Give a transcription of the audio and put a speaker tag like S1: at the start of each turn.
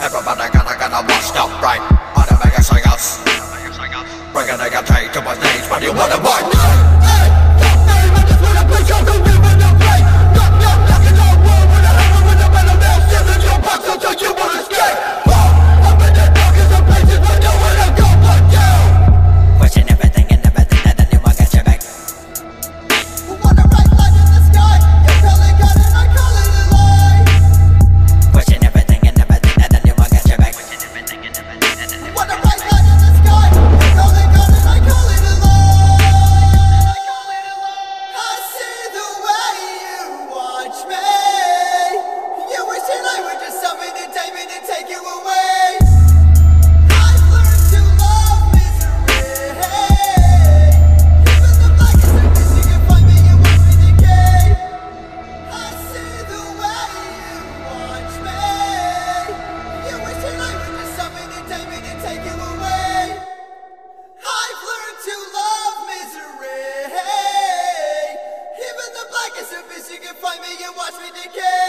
S1: Everybody gotta gotta watch up right. All the mega singers. Bring a nigga take to my knees but you wanna work.
S2: You can find me and watch me decay.